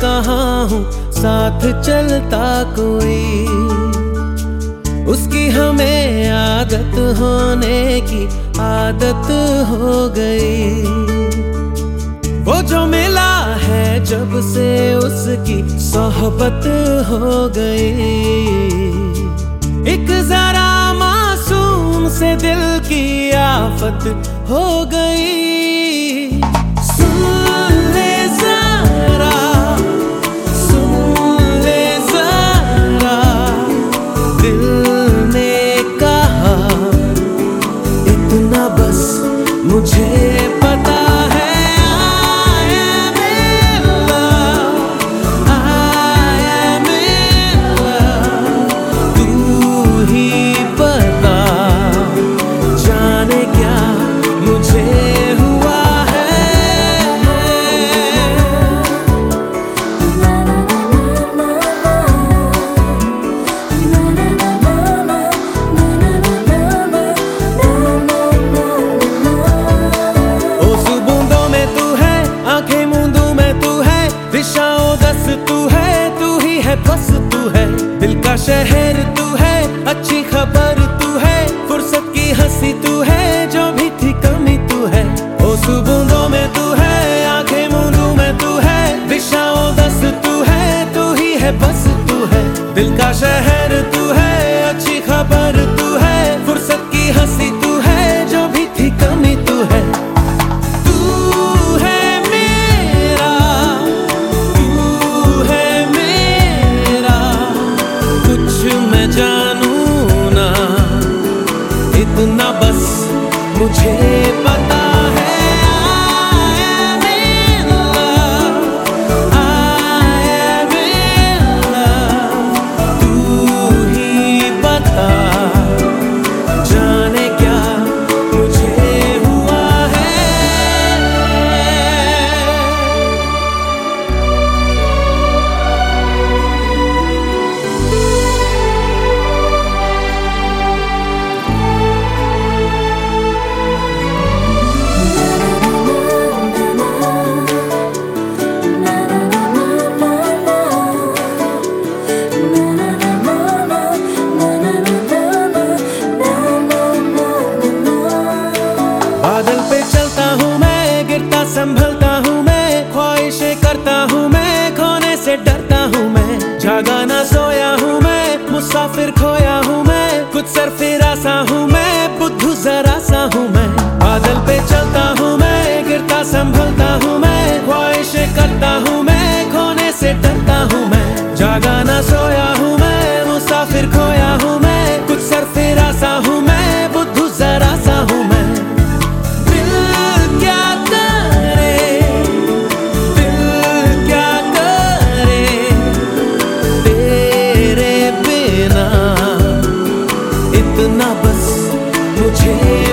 कहाँ हूँ? साथ चलता कोई। उसकी हमें आदत होने की आदत हो गई। वो जो मिला है जब से उसकी सोहबत हो गई। एक जरा मासूम से दिल की आफत हो गई। मुझे तू है, तू ही है, बस तू है। दिल का शहर तू है, अच्छी खबर तू है। फुर्सत की हँसी तू है, जो भी थी कमी तू है। उस बूंदों में तू है, आँखें मूंदों में तू है। दिशाओं दस तू है, तू ही है, बस तू है। दिल का शहर तू है, अच्छी खबर तू मुझे पता पे चलता हूँ मैं, गिरता, संभलता हूँ मैं, ख्वाहिशें करता हूँ मैं, खोने से डरता हूँ मैं। जागा ना सोया हूँ मैं, मुसाफिर खोया हूँ मैं कुछ सर फिरासा हूँ मैं, बुद्धू जरा सा हूँ मैं। बादल पे चलता change.